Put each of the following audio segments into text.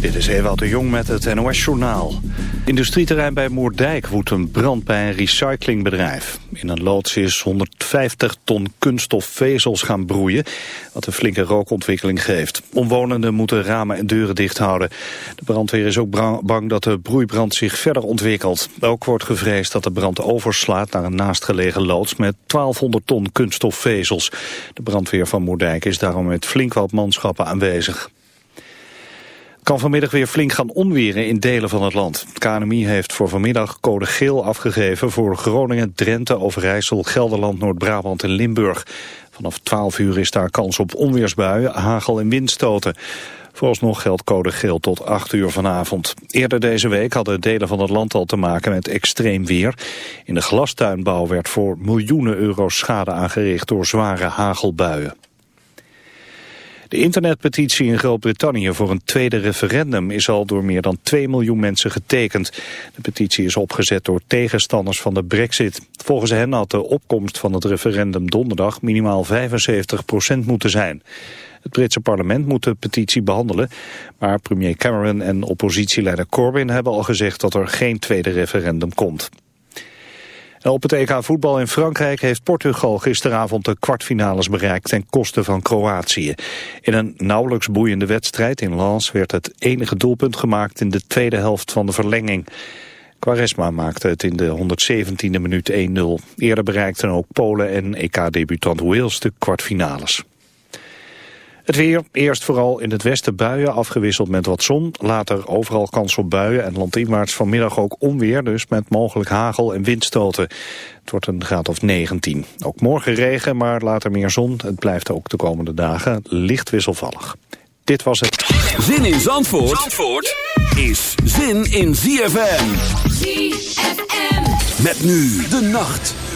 Dit is Ewout de Jong met het NOS-journaal. Industrieterrein bij Moerdijk woedt een brand bij een recyclingbedrijf. In een loods is 150 ton kunststofvezels gaan broeien... wat een flinke rookontwikkeling geeft. Omwonenden moeten ramen en deuren dicht houden. De brandweer is ook bang dat de broeibrand zich verder ontwikkelt. Ook wordt gevreesd dat de brand overslaat naar een naastgelegen loods... met 1200 ton kunststofvezels. De brandweer van Moerdijk is daarom met flink wat manschappen aanwezig kan vanmiddag weer flink gaan onweren in delen van het land. Het KNMI heeft voor vanmiddag code geel afgegeven voor Groningen, Drenthe, Overijssel, Gelderland, Noord-Brabant en Limburg. Vanaf 12 uur is daar kans op onweersbuien, hagel en windstoten. Vooralsnog geldt code geel tot 8 uur vanavond. Eerder deze week hadden delen van het land al te maken met extreem weer. In de glastuinbouw werd voor miljoenen euro's schade aangericht door zware hagelbuien. De internetpetitie in Groot-Brittannië voor een tweede referendum is al door meer dan 2 miljoen mensen getekend. De petitie is opgezet door tegenstanders van de brexit. Volgens hen had de opkomst van het referendum donderdag minimaal 75% moeten zijn. Het Britse parlement moet de petitie behandelen, maar premier Cameron en oppositieleider Corbyn hebben al gezegd dat er geen tweede referendum komt. Op het EK voetbal in Frankrijk heeft Portugal gisteravond de kwartfinales bereikt ten koste van Kroatië. In een nauwelijks boeiende wedstrijd in Lens werd het enige doelpunt gemaakt in de tweede helft van de verlenging. Quaresma maakte het in de 117e minuut 1-0. Eerder bereikten ook Polen en EK-debutant Wales de kwartfinales. Het weer, eerst vooral in het westen buien, afgewisseld met wat zon. Later overal kans op buien en landinwaarts vanmiddag ook onweer, dus met mogelijk hagel en windstoten. Het wordt een graad of 19. Ook morgen regen, maar later meer zon. Het blijft ook de komende dagen licht wisselvallig. Dit was het. Zin in Zandvoort, Zandvoort is zin in ZFM. ZFM. Met nu de nacht.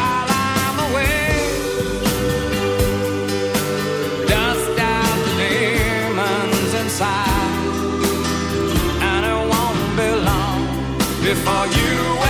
Before you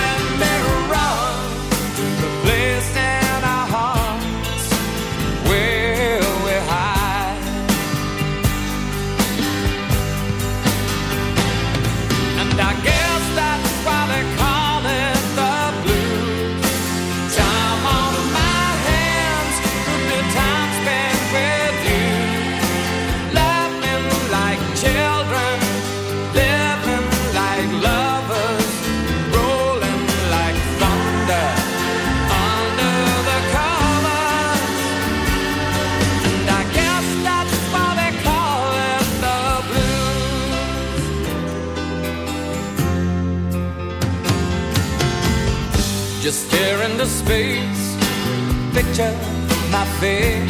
fe.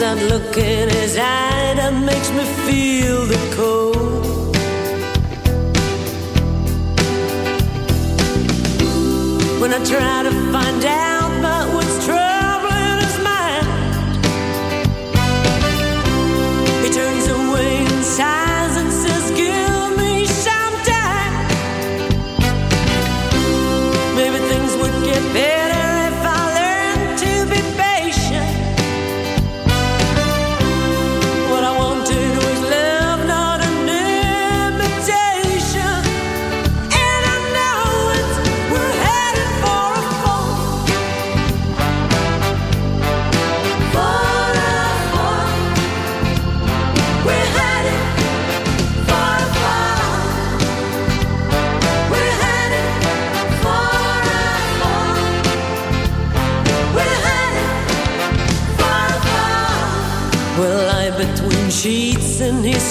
That I'm looking his eye That makes me feel the cold. When I try to find out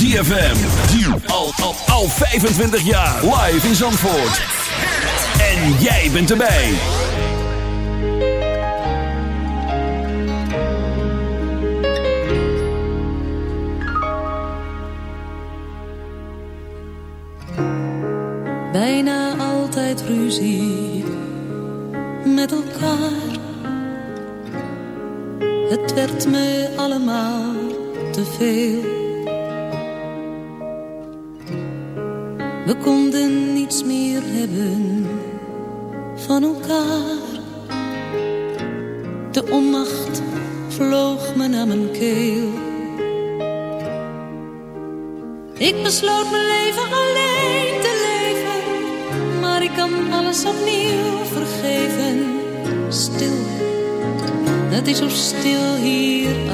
ZFM. Al, al, al 25 jaar. Live in Zandvoort. En jij bent erbij. Bijna altijd ruzie met elkaar. Het werd me allemaal te veel.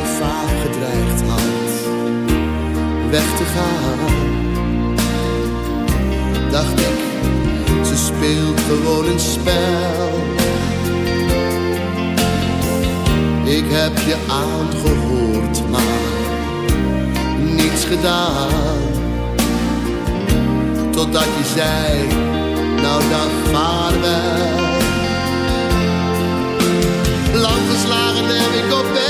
Jij vaak gedreigd had weg te gaan, dacht ik, ze speelt gewoon een spel. Ik heb je aangehoord, maar niets gedaan. Totdat je zei, nou dan vaarwel. Lang geslagen heb ik op bed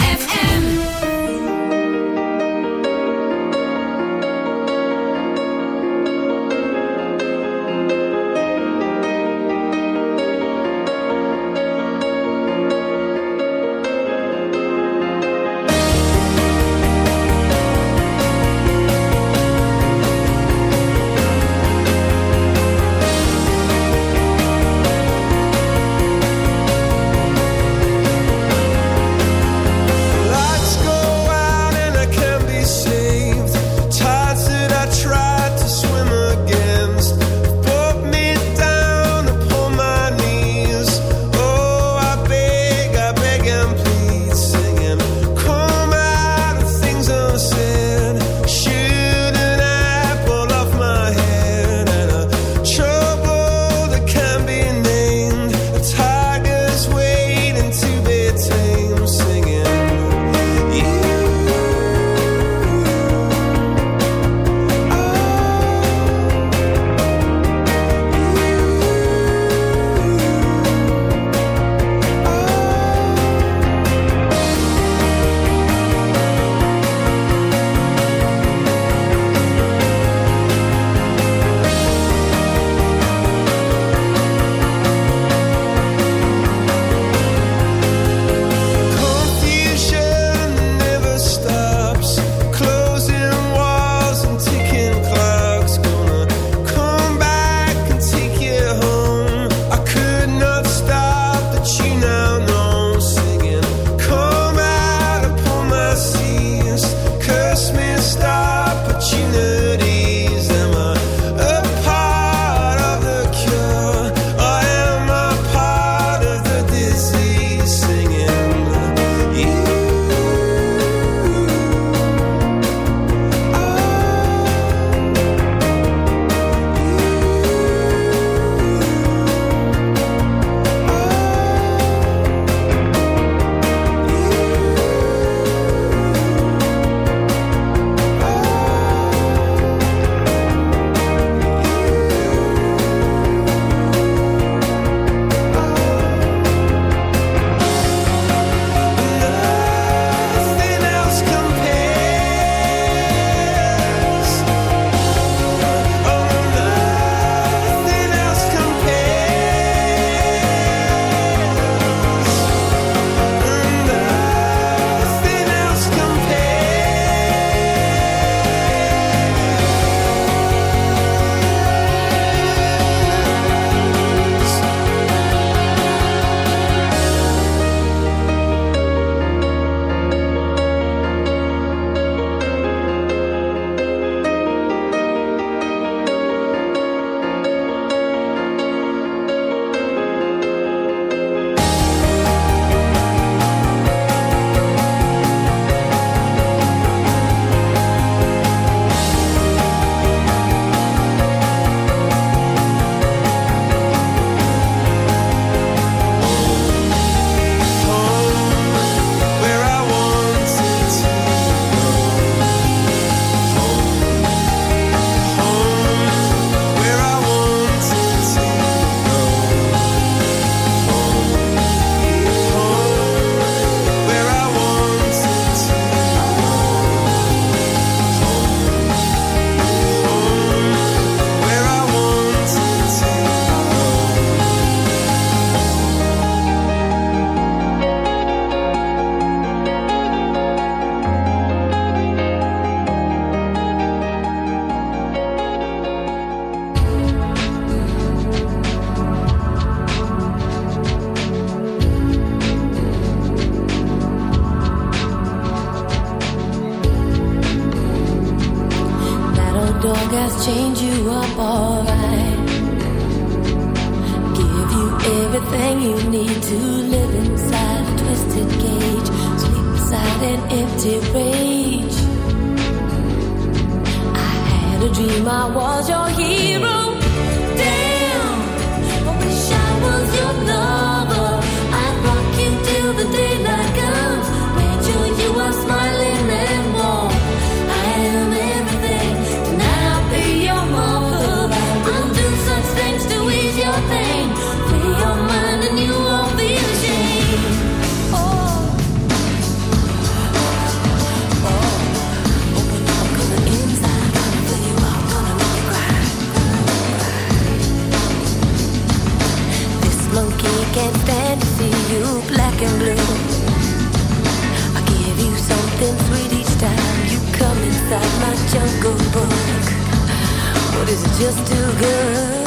too good.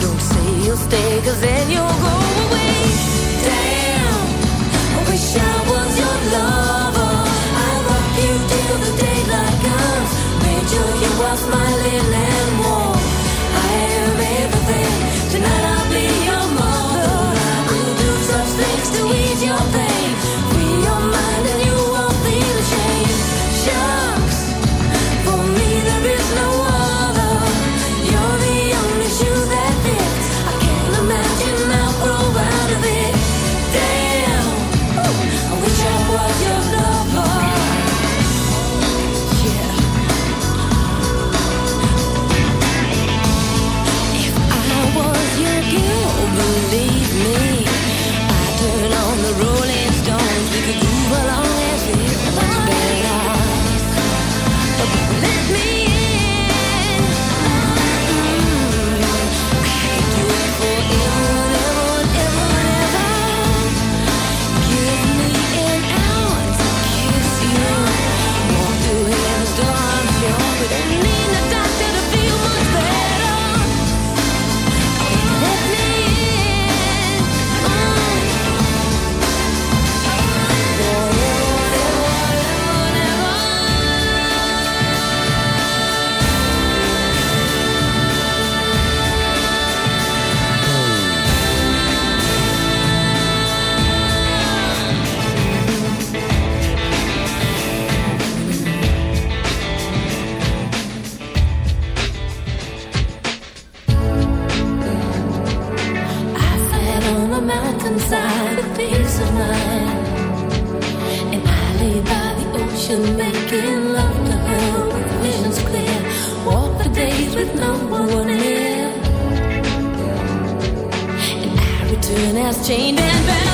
Don't say you'll stay, cause then you inside a peace of mind. And I lay by the ocean, making love to her with visions clear. Walk the days with no one near. And I return as chained and bound.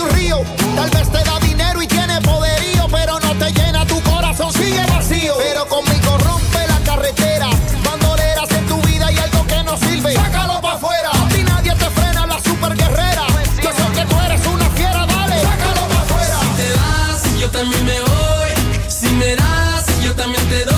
Un río. Tal vez te da dinero y tiene poderío, pero no te llena tu corazón, sigue vacío. Pero conmigo rompe la carretera. Bandoleras en tu vida y algo que no sirve. Sácalo para afuera. A ti nadie te frena, la super guerrera. Yo sé que tú eres una fiera, dale. Sácalo para afuera. Si te vas, yo también me voy. Si me das, yo también te doy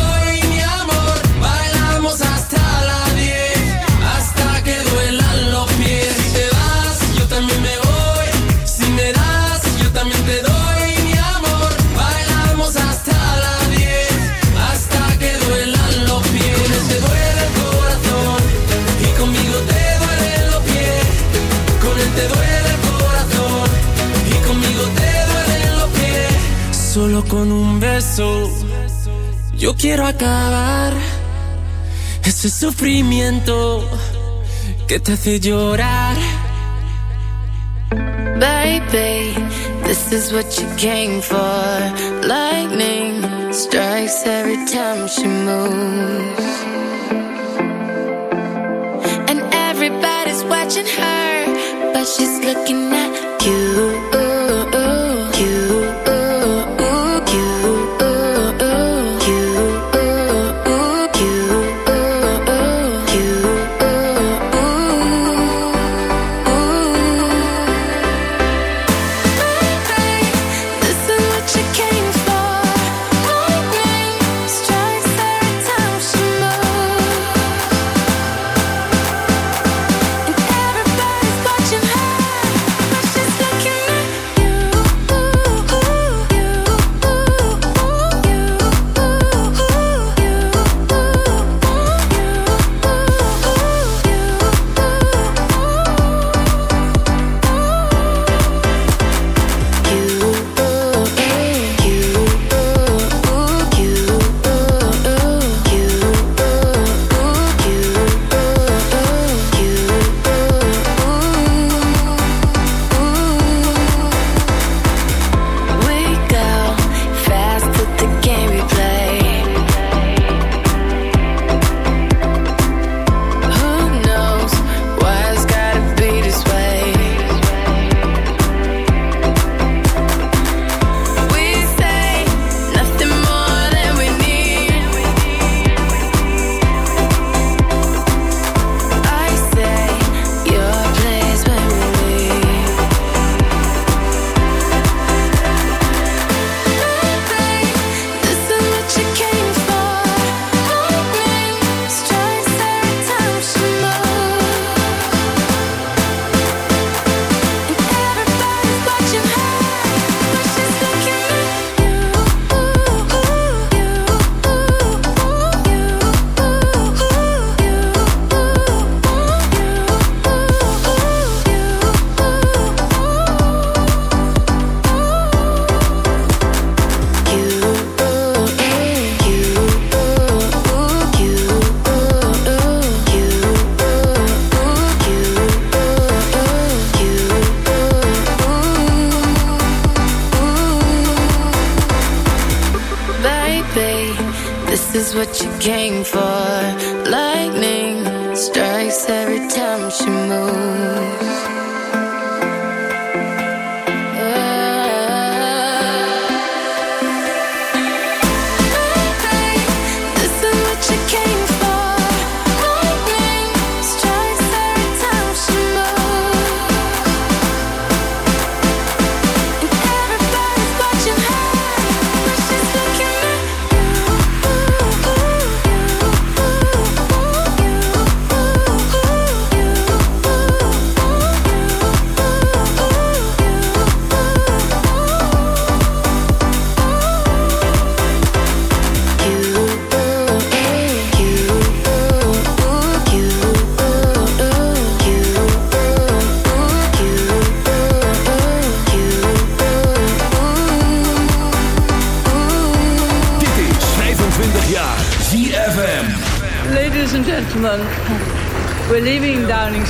con un beso yo quiero acabar ese sufrimiento que te hace llorar. Baby, this is what you came for. Lightning strikes every time she moves. And everybody's watching her, but she's looking at you. You.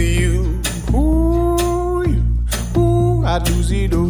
for you. Ooh, ooh, I do see those.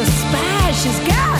a spy. She's got